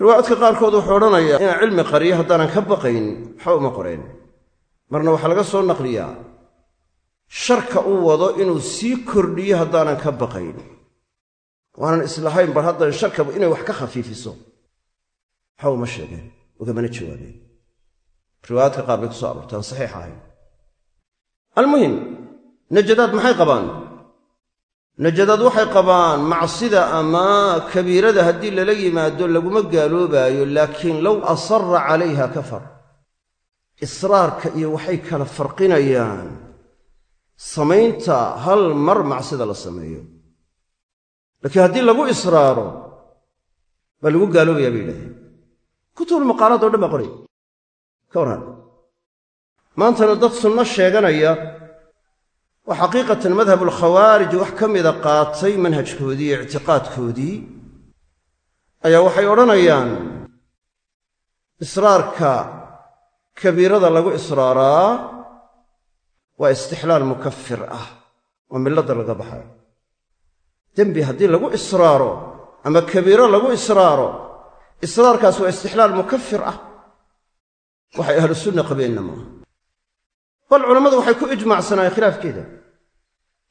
riwaayadka qaarkood wuxuu odhanayaa inaan cilmi qariyo haddaanan ka baqayn waxa uma qoreen marna waxaa laga soo naqliyaa sharka uu wado inuu sii kordhiyo haddaanan ka baqayn. Waanan islahayn bal haddan sharkaba inay wax ka khafiifiso. Waxa uma sheegeen ugamana jawaabeen riwaayaadka qaar bay ku soo aroortaan saxiix ahayn. Almuhim najadaad maxay qabaan najadaad waxay qabaan macsida ama kabiirada haddii lala yimaado laguma gaaloobaayo laakiin low asara calayha kafar. Israarka iyo waxay kala farqinayaan samaynta hal mar macsida la sameeyo. Laakiin haddii lagu israaro baa lagu gaaloobayaa bay yidhahdeen kutubul maqaalaad o dhan baa qoray. Ka warran. Maantana dad sunno sheeganaya oo xaqiiqatan madhabulkhawaarij wax ka mida qaatay manhajkoodii iyo ictiqaadkoodii ayaa waxay odhanayaan israarka kabiirada lagu israaraa waa istixlaal mukafir ah oo milladda laga baxayo. Dembi haddii lagu israaro ama kabiiro lagu israaro israarkaas waa istixlaal mukafir ah. Waxay ahlu sunna qabeenna maaha bal culammadu waxay ku ijmacsanaayeen khilaafkeeda.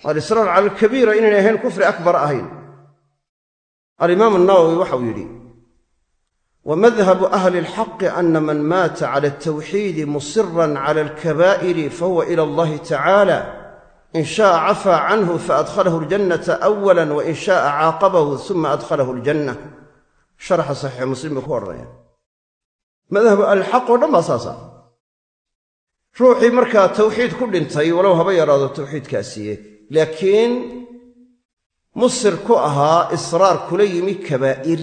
Alisraar cala alkabiira inaynay ahayn kufri akbar ahayn. Alimaamu nawowi waxau yidhi wa madhabu ahli alxaqi ana man maata cala altawxiidi musiran cala alkabaa'iri fahuwa ila allahi tacaala in sha'a cafaa canhu faadkhalahu aljannata awala wain sha'a caaqabahu suma adkhalahu aljanna. Sharaxa saxiixi muslim bay ku odhanayaan madhabu ahlilxaq oo dhan baa saasa ruuxii markaa tawxiid ku dhintay walow haba yaraado tawxiidkaasiiye laakiin musir ku ahaa israar kula yimi kabaa'ir.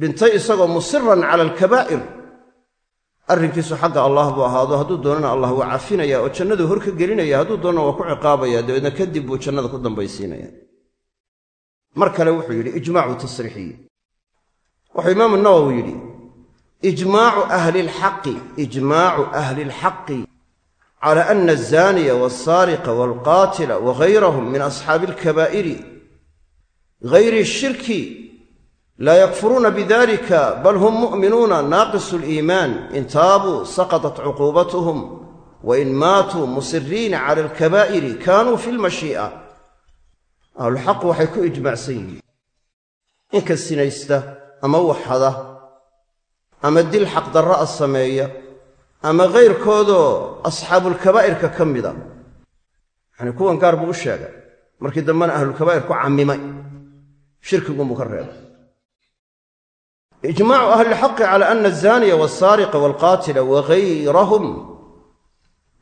Dhintay isagoo musiran cala alkabaa'ir arrinkiisu xagga allah buu ahaado hadduu doonana allah waa cafinaya oo jannaduu hor ka gelinaya hadduu doonana waa ku ciqaabaya dabeedna kadib buu jannada ku dambaysiinaya. Mar kale wuxuu yidhi ijmaacu tasriixiyi wuxuu imaamu nawowi yidhi ijmaacu ahli lxaqi ijmaacu ahli lxaqi cala ana alzaaniya walsaariqa walqaatila wagayrahum min asxaabi alkabaa'iri gayri shirki laa yakfuruuna bidalika bal hum mu'minuuna naaqisu liimaan in taabuu saqatat cuquubatuhum wain maatuu musiriina cala alkabaa'iri kaanuu fi lmashii'a ahlulxaqu waxay ku ijmaacsan yihiin. Inka sinaysta ama waxada ama dil xaqdarra'a sameeya ama kayrkoodoo asxaabulkabaa'irka ka mida. Yacanii kuwan gaar buu u sheegay. Markii dambena ahlulkabaa'ir ku cammimay shirkiguunbuu ka reebay. Ijmaacu ahlilxaqi cala ana alzaaniya walsaariqa walqaatila wagayrahum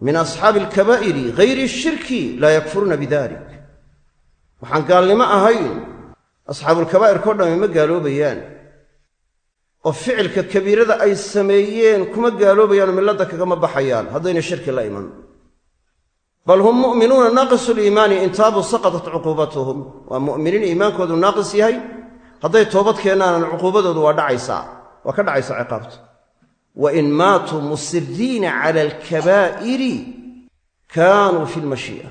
min asxaabi alkabaa'iri gayri shirki laa yakfuruuna bidalik waxaan gaalnimo ahayn asxaabulkabaa'irkao dhami ma gaaloobayaan oo ficilka kabiirada ay sameeyeen kuma gaaloobayaanoo milladda kagama baxayaan. Haddayna shirki la iman. Bal hum mu'minuuna naaqisu liimaani in taabuu saqatat cuquubatuhum. Waa mu'miniin iimaankoodu naaqis yahay. Hadday toobad keennaanan cuquubadoodu waa dhacaysaa. Waa ka dhacaysaa ciqaabta. Wa in maatuu musiriina cala alkabaa'iri kaanuu fi lmashii'a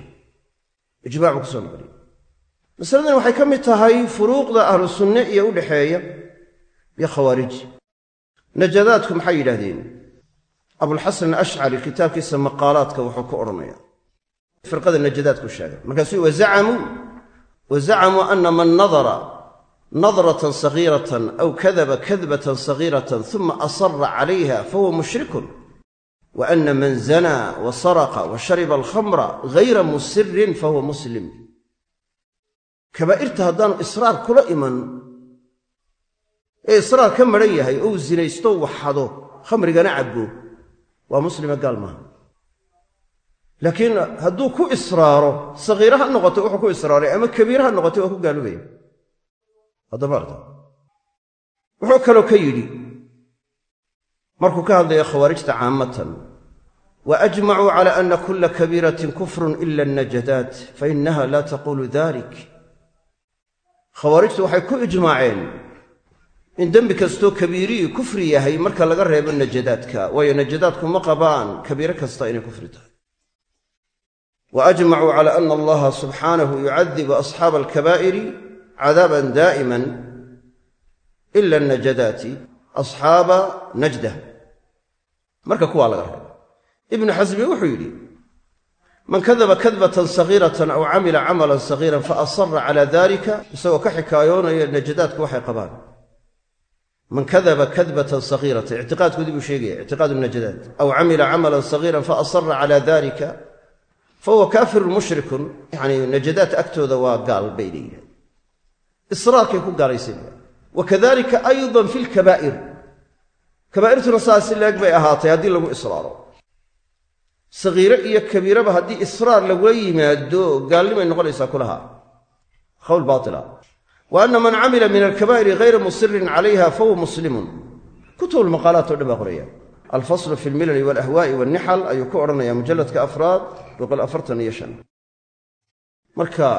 ijmac buu ku soo noqliya masaladan waxay ka mid tahay furuuqda ahlu sunne iyo u dhexeeya iyo khawaariji najadaadku maxay yidhaahdeen? Abulxasan alashcari kitaabkiisa maqaalaadka wuxuu ku odhanaya firqada najadaadku sheegay. Markaasuu wazacamuu wazacamuu ana man nadara nadratan sagiiratan aw kadaba kadbatan sagiiratan uma asara calayha fahuwa mushrikun. Wa ana man zanaa wa saraqa wa shariba alkhamra gayra musirin fahuwa muslim. Kabaa'irta haddaanu israar kula iman ee israar ka maran yahay ou zinaysto waxado khamrigana cabbo. Waa muslima gaal maaha laakiin hadduu ku israaro sagiira ha noqoto wuxuu ku israaray ama kabiira ha noqotay waa ku gaaloobaya haddamaarta wuxuu kaloo ka yidhi markuu ka hadlaya khawaarijta caamatan wa ajmacuu cala ana kula kabiiratin kufrun ila annajadaat fainaha laa taqulu dalik khawaarijtu waxay ku ijmaaceen in dembi kastoo kabiirihii kufri yahay marka laga reebo najadaadka. Waayo najadaadku ma qabaan kabiiro kasta inay kufri tahay. Wa ajmacuu cala ana allaha subxaanahu yucadibu asxaaba alkabaa'iri cadaaban daa'iman ila annajadaati asxaaba najda marka kuwaa laga reebo. Ibnu xasmi wuxuu yidhi man kadaba kadbatan sagiiratan aw camila camalan sagiiran fa asara cala dalika isagoo ka xikaayoonaya najadaadku waxay qabaan man kadaba kadbatan sagiiratan ictiqaadkoodii buu sheegaya ictiqaadu najadaat aw camila camalan sagiiran fa asara cala dalika fahuwa kaafirun mushrikun yani najadaat agtooda waa gaal bay leeyihaen israarkay ku gaalaysanayaan wa kadalika aydan fi lkabaa'ir kabaa'irtuna saasi leeg bay ahaatay haddii lagu israaro sagiire iyo kabiiraba haddii israar lagula yimaado gaalnimay noqonaysaa kulaha hawl baatila wa ana man camila min alkabaa'iri hayra musirin calayha fahuwa muslimun kutub lmaqaalaat o dhan baa qoraya alfaslu fi lmilali walahwaa'i walnixal ayuu ku odhanaya mujalladka afraad marka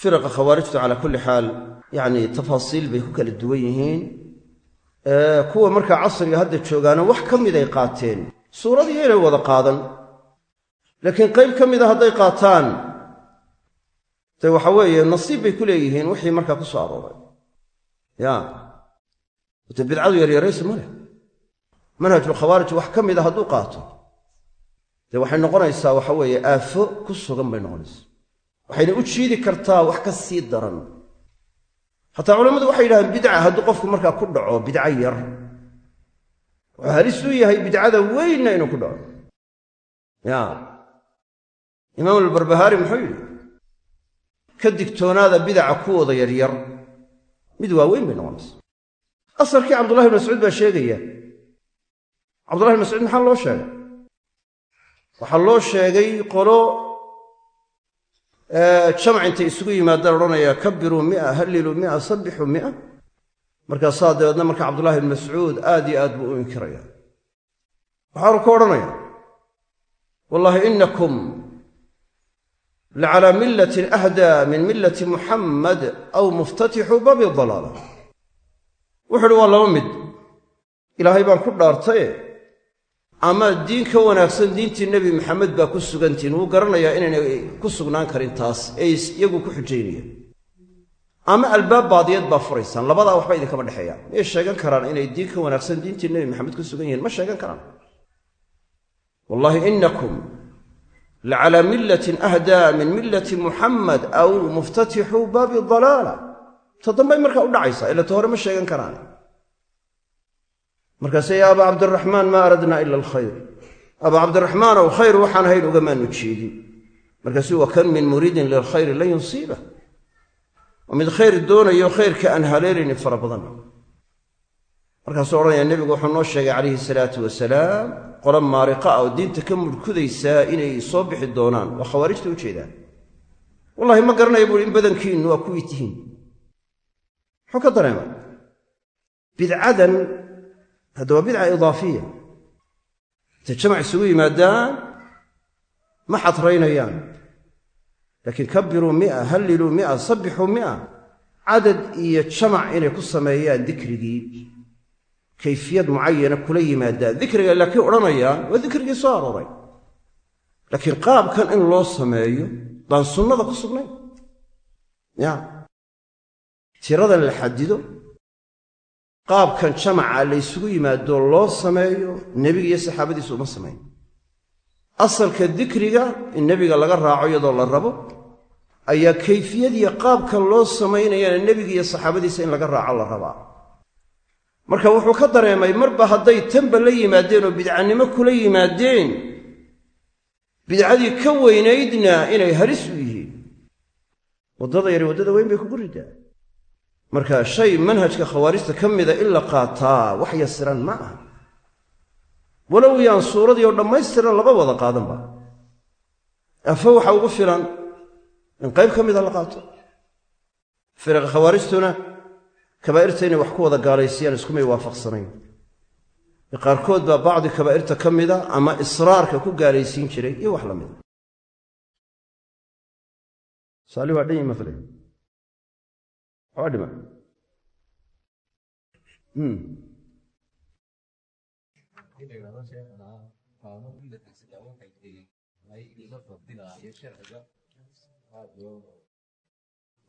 firaqa khawaarijtu calaa kulli xaal yacni tafaasiil bay ku kala duwan yihiin kuwa markaa casriga hadda joogaana wax ka miday qaateen suuradii inay wada qaadan laakiin qayb ka mida hadday qaataan dee waxa weeye nasiib bay ku leeyihiin wixii markaa ku soo arooray. Ya. Wate bidcadu yaryaraysi ma leh. Manhajulkhawaarij wax ka mida hadduu qaato. Dee waxay noqonaysaa waxa weeye aafo ku sugan bay noqonaysaa. Waxayna u jiidi kartaa wax ka sii daran. Xataa culammadu waxay yidhahdeen bidca hadduu qofku markaa ku dhaco bidco yar. Wuxuu halis u yahay bidcada weynna inuu ku dhaco. Ya. Imaam albarbahaari muxuu yidhi ka digtoonaada bidaca kuwooda yaryar mid waaweyn bay noqonaysa. Asalkii cabdullahi bn mascuud baa sheegaya. Cabdullahi bn mascuud maxaa loo sheegay? Waxaa loo sheegay qolo jamac intay isugu yimaadaan odhanaya kabiruu mia halliluu mia sabbixuu mia. Markaasaa dabeedna marka cabdullahi bn mascuud aad iyo aad buu u inkiraya waxaanu ku odhanaya wallaahi inakum lacalaa millatin ahdaa min millati muxammad aw muftatixu babi dalaala wuxu uhi waa laba mid ilaahay baan ku dhaartaye ama diin ka wanaagsan diintii nebi maxamed baa ku sugantihin wuu garanayaa inaynay ku sugnaan karin taas ee iyagu ku xujaynayaan ama albaab baadiyeed baa furaysaan labadaa waxba idinkama dhexeeyaan miyay sheegan karaan inay diin ka wanaagsan diintii nebi maxamed ku sugan yihiin ma sheegan karaan lacalaa millatin ahdaa min millati muxammad aw muftatixu baabi dalaala ta dambay markaa u dhacaysaa ila ta hore ma sheegan karaan markaase yaa abaa cabdiraxmaan maa aradnaa ila alkhayr abaa cabdiraxmaanow khayr waxaan hayn ugamaanu jeedin markaasu wa kan min muriidin lilkhayri lan yusiiba oo mid khayr doonayo khayrka aan haleelaynin fara badan markaasuu odhanaya nebigu wuxuu noo sheegay calayhi salaatu wasalaam qolo maariqa ah oo diinta ka mudhkudaysaa inay soo bixi doonaan. Waa khawaarijta u jeedaan. Wallahi ma garanaya buuhi in badankiinnu waa kuwii tihiin. Muxuu ka dareemay bidcadan hadda waa bidca idaafiya. Intay jamac isugu yimaadaan ma xadraynayaan laakiin kabiruu mia halliluu mia sabbixuu mia. Cadad iyo jamac inay ku sameeyaan dikrigii kayfiyad mucayana kula yimaadaan dikriga laakiin odhanayaan waa dikrigii soo arooray. Laakiin qaabkan in loo sameeyo baan sunnada ku sugnayn ya. Tiradan la xadido qaabkan jamaca laysugu yimaado loo sameeyo nebiga iyo saxaabadiisu uma samayn asalka dikriga in nebiga laga raaco iyadoo la rabo ayaa kayfiyadiyo qaabka loo samaynayana nebiga iyo saxaabadiisa in laga raaco la rabaa marka wuxuu ka dareemay marba hadday tanba la yimaadeen oo bidcanimo kula yimaadeen bidcadii ka weynaydna inay halis u yihiin. Waddada yari waddada weyn bay kugu ridaa. Marka shay manhajka khawaarijta ka mida in la qaataa wax yasiran ma aha. Walow yaan suuradii oo dhammaystiran laba wada qaadanba afa waxa ugu filan in qayb ka mida la qaato. Firaqa khawaarijtuna kabaa'irta inay wax ku wada gaalaysiyaan iskumay waafaqsanayn. Qaarkood baa bacdi kabaa'irta ka mida ama israarka ku gaalaysiin jiray iyo wax la mida. Waa dhan yi mafle waa dhima.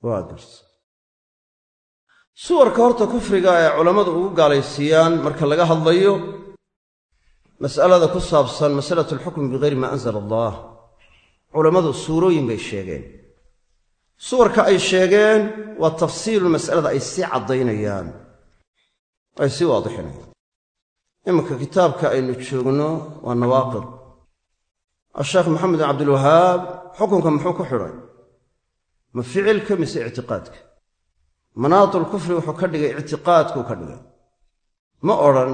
Waa garta suwarka horta kufriga ee culammadu ugu gaalaysiiyaan marka laga hadlayo mas'alada ku saabsan masalatu alxukmi bigayri maa anzala allah. Culammadu suurooyin bay sheegeen. Suwarka ay sheegeen waa tafsiilu mas'alada ay sii caddaynayaan ay sii waadixinayaan. Iminka kitaabka aynu joogno waa nawaaqid. Asheekh maxamed bin cabdilwahaab xukunka muxuu ku xidhay? Ma ficilka mise ictiqaadka manaatul kufri wuxuu ka dhigay ictiqaadkuu ka dhigay. Ma odhan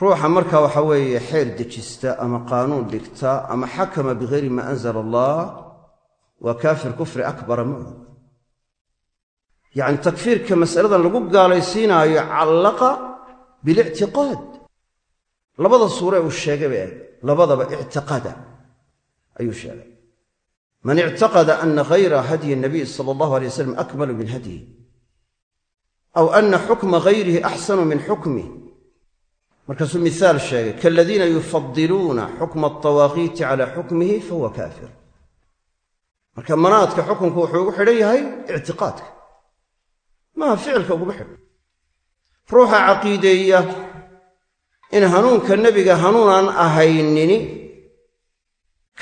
ruuxa marka waxa weeye xeer dejista ama qaanuun dhigta ama xakama bigayri maa anzala allah waa kaafir kufri akbara ma odhan yacni takfiirka mas'aladan lagu gaalaysiinaayo callaqa bilictiqaad. Labada suure uu sheegay bay ahayd labadaba ictiqada ayuu sheegay man ictaqada ana hayra hadyi nabiy sala allahu alay wasalam akmalu min hadyihi aw ana xukma hayrihi axsanu min xukmih markaasuu mihaal sheegay kaaladiina yufadiluuna xukma altawaaqiiti cala xukmihi fahuwa kaafir. Marka manaadka xukunku wuxuu ugu xidhan yahay ictiqaadka maaha ficilka uguma xidhan ruuxa caqiideeya in hanuunka nebiga hanuunaan ahaynini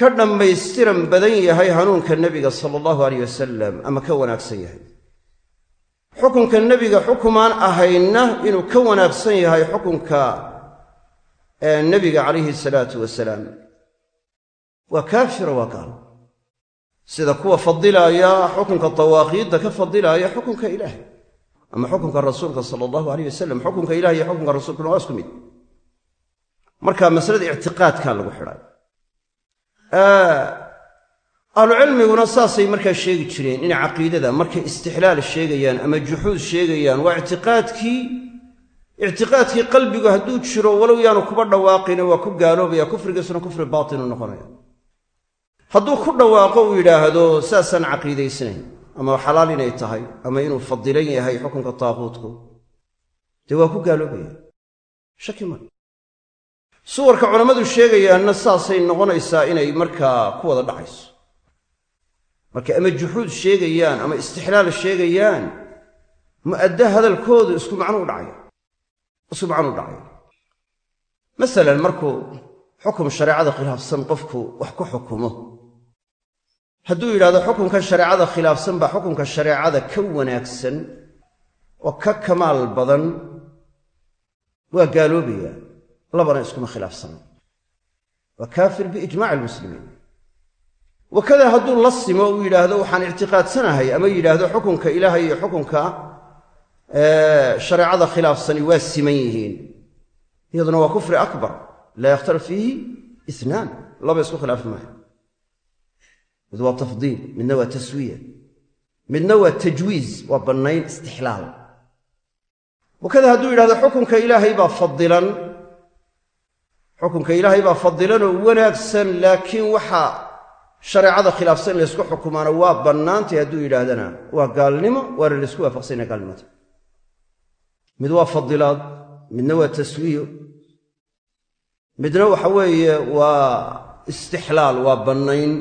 ka dhammaystiran badan yahay hanuunka nebiga sala allahu alayh wasalam ama ka wanaagsan yahay. Xukunka nebiga xukumaan ahayna inuu ka wanaagsan yahay xukunka nebiga calayhi salaatu wasalaam. Waa kaafira waa gaal. Sida kuwa fadilaaya xukunka dawaaqiidda ka fadilaaya xukunka ilaahay. Ama xukunka rasuulka sala allahu alayh wasalam xukunka ilahi iyo xukunka rasuulkuna waa isku mid. Marka masalada ictiqaadkaa lagu xidhay ahlucilmiguna saasay markaa sheegi jireen inay caqiidada markay istixlaal sheegayaan ama juxuud sheegayaan waa ictiqaadkii ictiqaadkii qalbigu hadduu jiro walow yaanu kuba dhawaaqina waa ku gaaloobaya kufrigiisuna kufri baatinu noqonaya. Hadduu ku dhawaaqo uu yidhaahdo saasaan caqiidaysnayn ama xalaal inay tahay ama inuu fadilan yahay xukunka taaquudku dee waa ku gaaloobaya shaki ma suwarka culammadu sheegayaanna saasay noqonaysaa inay markaa ku wada dhacayso. Markay ama juxuud sheegayaan ama istixlaal sheegayaan mu'adda hadalkoodu isku macnuu dhacaya. Isku macnuu dhacaya. Masalan markuu xukum shareecada khilaafsan qofku wax ku xukumo. Hadduu yidhahdo xukunka shareecada khilaafsan baa xukunka shareecada ka wanaagsan oo ka kamaal badan waa gaaloobaya labana iskuma khilaafsana waa kaafir biijmaci almuslimiin. Wakada hadduu la simo uu yidhaahdo waxaan ictiqaadsanahay ama yidhaahdo xukunka ilaahay iyo xukunka shareecada khilaafsani waa siman yihiin. Iyaduna waa kufri akbar. Laa yakhtalif fiihi inaan laba isku khilaafi maayo mid waa tafdiil midna waa taswiya midna waa tajwiiz waa bannayn istixlaal. Wakada hadduu yidhahdo xukunka ilaahay baa fadilan xukunka ilaahay baa fadilan oo wanaagsan laakiin waxa shareecada khilaafsan in laysku xukumaana waa bannaantay hadduu yidhaahdana. Waa gaalnimo waana laysku waafaqsanya gaalnimada. Mid waa fadilaad midna waa taswiyo. Midna waxa weeye waa istixlaal waa bannayn.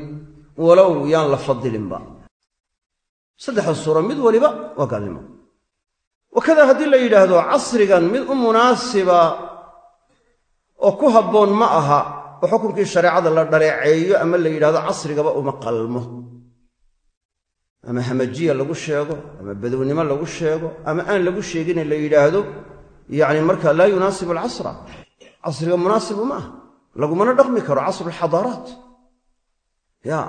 Walow yaan la fadilinba. Saddexda suura mid waliba waa gaalnimo. Wakada haddii la yidhaahdo casrigan mid u munaasiba oo ku habboon ma aha oo xukunkii shareecada la dhaleeceeyo ama la yidhahdo casrigaba uma qalmo. Ama hamajiya lagu sheego ama badownimo lagu sheego ama aan lagu sheegine la yidhaahdo yacni marka laa yunaasibu alcasra. Casriga munaasibu ma aha. Lagumana dhaqmi karo casru alxadaaraat ya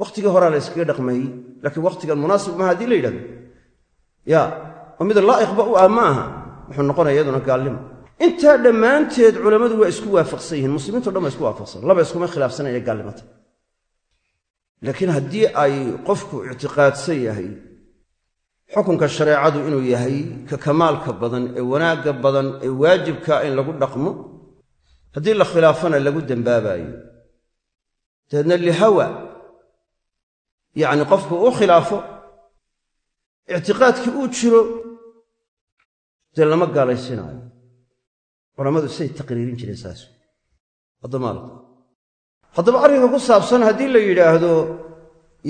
wakhtigii horaa la yskaga dhaqmeeyey laakiin wakhtigan munaasib maaha haddii la yidhahdo. Ya oo mid laa'iqba u ah ma aha. Wuxuu noqonaya iyaduna gaalnimo intaa dhammaanteed culammadu waa isku waafaqsan yihiin muslimiinto dhan waa isku waafaqsan. Laba iskuma khilaafsanaya inay gaalnimata laakiin haddii ay qofku ictiqaadsan yahay xukunka shareecadu inuu yahay ka kamaalka badan ee wanaagga badan ee waajibka in lagu dhaqmo haddii la khilaafana lagu dembaabayo dabeedna lihawa yacni qofku u khilaafo ictiqaadkii uu jiro dee lama gaalaysiinaayo culammadu siday taqriirin jireen saas haddaba arrinka ku saabsan haddii la yidhaahdo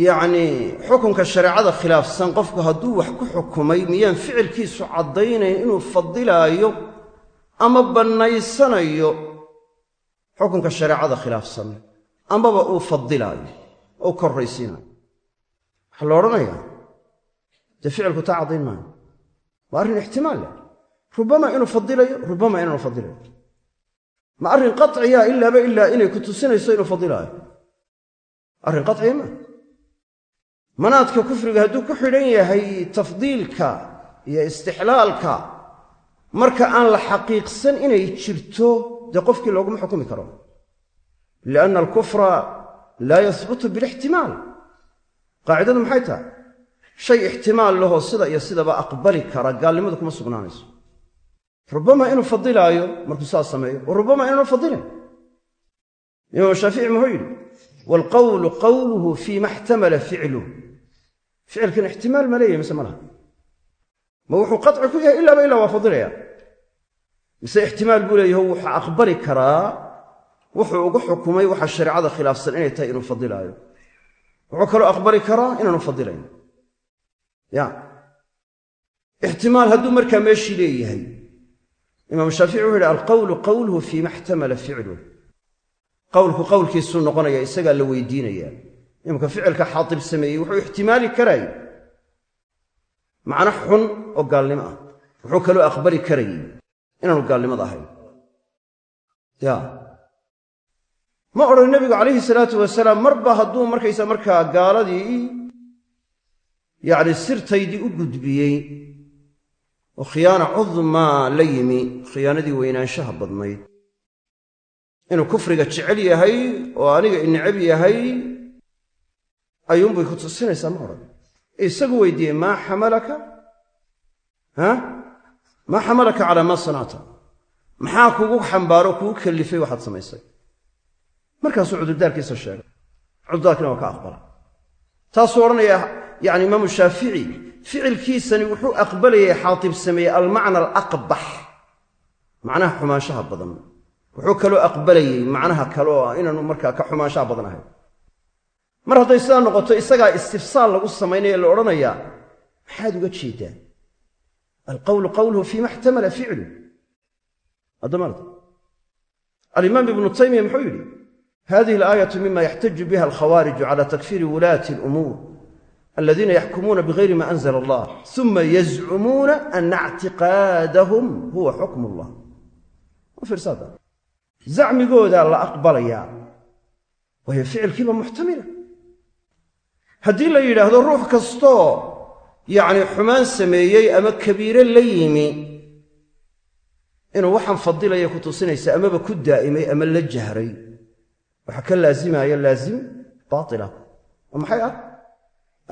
yacnii xukunka shareecada khilaafsan qofku hadduu wax ku xukumay miyaan ficilkiisu caddaynayn inuu fadilaayo ama bannaysanayo xukunka shareecada khilaafsan amaba uu fadilaayo oo korraysiinayo. Waxaa la odhanayaa? Dee ficilku taa caddayn maayo? Waa arrin ixtimaal leh rubama inuu fadilayo rubama inaanu fadilayo ma arrin qaciya ilaaba ilaa inay ku tusinayso inuu fadilaayo. Arrin qaciya maa manaadka kufriga hadduu ku xidhan yahay tafdiilka iyo istixlaalka marka aan la xaqiiqsan inay jirto dee qofkii looguma xukumi karo. Lianna alkufra laa yahbutu bilixtimaal. Qaacidadu maxay tahay? Shay ixtimaal lahoo sida iyo sidaba aqbali kara gaalnimadu kuma sugnaanayso rubama inuu fadilaayo markuu saas sameeyo wa rubama inaanu fadilayn imaam shaafici muxuu yidhi waalqawlu qawluhu fii ma xtamala ficluh ficilkan ixtimaal ma leeyahy mise ma laha? Ma wuxuu qaci ku yahay ilaaba ilaa waa fadilaya. Mise ixtimaal buu leeyaho wuxuu aqbali karaa wuxuu ugu xukumay waxa shareecada khilaafsan inay tahay inuu fadilaayo. Wuxuu kaloo aqbali karaa inaanu fadilayn ya. Ixtimaal hadduu markaa meeshii leeyahay imaam shaafici wuxu yidhi alqawlu qawluhu fii ma xtamala ficluh qowlku qowlkiisuu noqonaya isagaa la weydiinayaa imanka ficilka xaatib sameeyey wuxuu ixtimaali karaay macno xun oo gaalnimo ah. Wuxuu kaloo aqbali karayey inaanu gaalnimada ahayn. Ya. Ma odhan nebigu calayhi salaatu wasalaam marba hadduu markaysa markaa gaaladii yacni sirtaydii u gudbiyey khiyaana cudmaa la yimi khiyaanadii weynaanshaha badnayd. Inuu kufriga jecel yahay oo aniga inecab yahay ayuunbay ku tusinaysaa ma odhan isagu weydiiyey maa xamalaka? Maa xamalaka calaa maa sanacta maxaa kugu xambaaro kugu kallifay waxaad samaysay? Markaasuu cudurdaarkiisa sheegay. Cudurdaarkiina waa ka aqbala. Taasuu odhanaya yani imaamu shaafici ficilkiisani wuxuu aqbalayay xaatib sameeyey almacna alaqbax macnaha xumaanshaha badan. Wuxuu kaloo aqbalayey macnaha kale oo inaanu markaa ka xumaanshaha badan ahayn mar hadday sidaa noqoto isagaa istifsaal lagu samaynaya la odhanayaa maxaad uga jeedaa? Alqawlu qawluhu fiima xtamala ficlu. Alimaam ibnu taymiya muxuu yidhi hadihi alaayatu mima yaxtaju biha alkhawaariju cala takfiiri wulaati alumuur aladiina yaxkumuuna bigayri ma anzla allah. Uma yazcumuuna ana ictiqaadahum huwa xukm allah zacmigoodaa la aqbalayaa waayo ficilkiiba muxtamila haddii la yidhaahdo ruux kastoo yacni xumaan sameeyey ama kabiire la yimi inuu waxaan fadilaya ku tusinaysa amaba ku daa'imay ama la jahray waxaa ka laazimaya laazim baatila. Oo maxay ah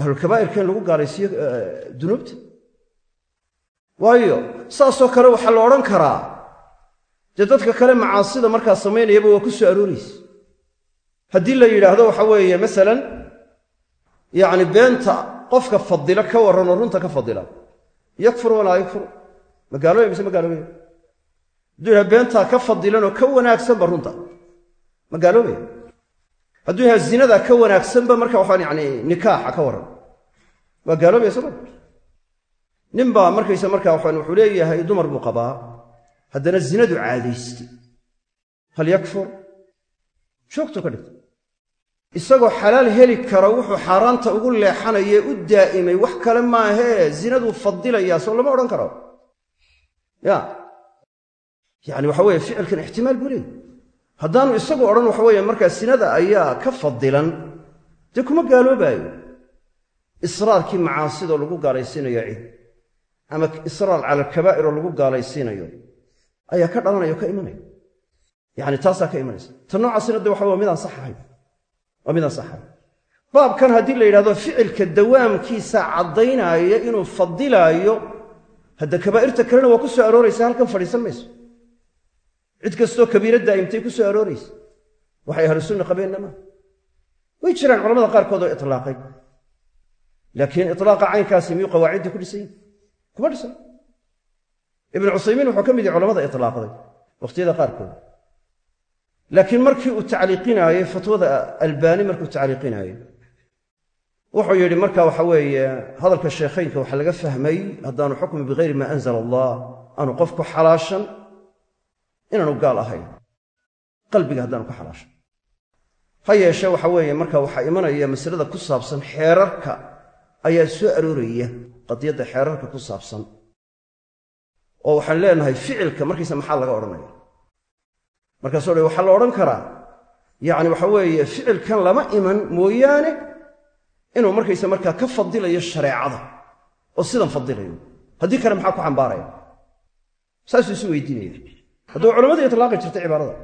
ahlulkabaa'irka in lagu gaalaysiiyo dunuubta waayo saasoo kale waxaa la odhan karaa. Dee dadka kale macaasida markaa samaynayaba waa ku soo arooraysa haddii la yidhaahdo waxa weeye masalan yacni beenta qofka fadila ka warranoo runta ka fadila. Yakfur walaa yakfur. Magaaloobay mise magaaloobaya hadduu yidhaha beentaa ka fadilanoo ka wanaagsanba runta. Magaaloobaya hadduu yaha zinadaa ka wanaagsanba marka waxaan yani nikaaxa ka warran waa gaaloobaya soma ninbaa markaysa markaa waxaan wuxuu leeyahay dumar buu qabaa. Haddana zinadu caadaystay hal yakfur? Joogtuu ka dhigta isagoo xalaal heli kara wuxuu xaaraanta ugu leexanaye u daa'imay wax kale maahee zinaduu fadilayaa soo lama odhan karo. Ya yani waxa weye ficilkan ixtimaal buu leeyay haddaanu isagu odhan waxa weeye markaa sinada ayaa ka fadilan dee kuma gaaloobaayo israarkii macaasidoo lagu gaalaysiinayo cid ama israar cala alkabaa'ir oo lagu gaalaysiinayo ayaa ka dhalanaya ka imanaya. Yani taasaa ka imanaysa. Ta noocaasina de waxa waa midaan sax waa midaan sax baabkan haddii la yidhahdo ficilka dawaamkiisa caddaynaya inuu fadilaayo hadda kabaa'irta kalena waa ku soo arooraysa halkan fadhiisan mayso cid kastoo kabiira daa'imtay ku soo arooraysa. Waxay ahlu sunna qabeenna maa way jiraan culamada qaarkood oo itlaaqay. Laakiin itlaaqa caynkaasi miyuu qawaaciddii ku dhisan kuma dhisan. Ibnu cusaymiin wuxuu ka mid yahi culamada itlaaqday wakhtiyada qaarkood. Laakiin markii uu tacliiqinaayey fatwada albaani markuu tacliiqinaayey wuxuu yidhi marka waxa weeye hadalka sheekhaynka waxaa laga fahmay haddaanu xukmi bikayri maa anzala allah aanu qofku xalaashan inaanu gaal ahayn. Qalbiga haddaanu ku xalaashan ha yeeshee waxa weeye marka waxaa imanaya masalada ku saabsan xeerarka ayaa soo arooraya qadiyadda xeerarka ku saabsan. Oo waxaan leenahay ficilka markiisa maxaa laga odhanaya markaasoo dhan waxaa la odhan karaa yacni waxa weeye ficilkan lama iman mooyaane inuu markaysa markaa ka fadilayo shareecada. Oo sidan fadilayo haddii kale maxaa ku xambaaraya? Saasuu isu weydiinaya hadduu culammadii itlaaqi jirta cibaarada.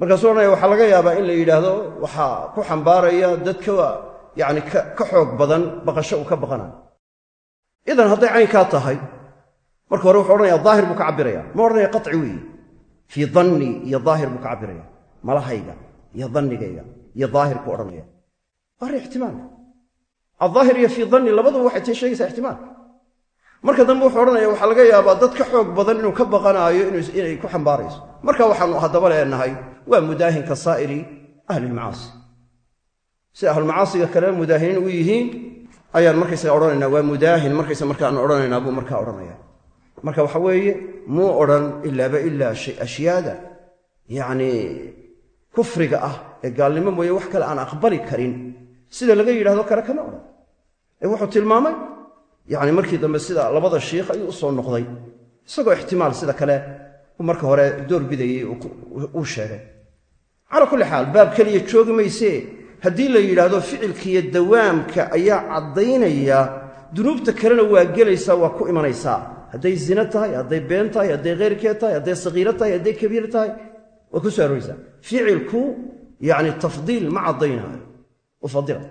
Markaasuu odhanaya waxaa laga yaabaa in la yidhaahdo waxaa ku xambaaraya dadka yacni ka xoog badan baqasho uu ka baqanayo idan hadday caynkaa tahay marka hore wuxuu odhanaya daahir buu ka cabbiraya ma odhanaya qaci weeye fii danni iyo daahir buu ka cabbiraya malahayga iyo dannigayga iyo daahirku odhanaya waa ixtimaalka aldaahir iyo fii danni labaduba waxay tii sheegaysaa ixtimaalka marka dambe wuxuu odhanaya waxaa laga yaabaa dad ka xoog badan inuu ka baqanaayo inay ku xambaarayso. Marka waxaanu haddaba leenahay waa mudaahinka saa'iri ahlilmacaasi si ahlulmacaasiga kale mudaahiniin u yihiin ayaan markaysaga odhanaynaa waa mudaahin markaysa markaan odhanaynaa buu markaa odhanaya marka waxa weeye muu odhan ilaaba ilaa ashyaada yacni kufriga ah ee gaalnimo mooye wax kale aan aqbali karin. Sida laga yidhahdo kale kama odhan. Ee wuxuu tilmaamay yacni markii dambe sida labada shiikh ayuu u soo noqday isagoo ixtimaal sida kale marka hore door bidayey uu sheegay. Calaa kulli xaal baab keliya joogi maysee haddii la yidhaahdo ficilkiiyo dawaamka ayaa caddaynaya dunuubta kalena waa gelaysaa waa ku imanaysaa. Hadday zina tahay hadday been tahay hadday kheyrkeed tahay hadday sakiiro tahay hadday kabiir tahay waa ku soo arooraysaa. Ficilku yacni tafdiil ma caddaynaayo u fadila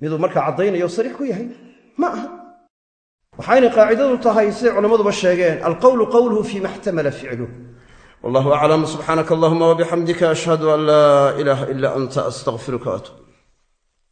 miduu markaa caddaynayo sariix ku yahay. Ma aha waxaynay qaacidadu tahay siday culammaduba sheegeen alqowlu qowluhu fii ma xtamala ficluh wallahu aclam subxaanaka allahuma wabixamdika ashhadu an laa ilaaha ila anta astaqfiruka atub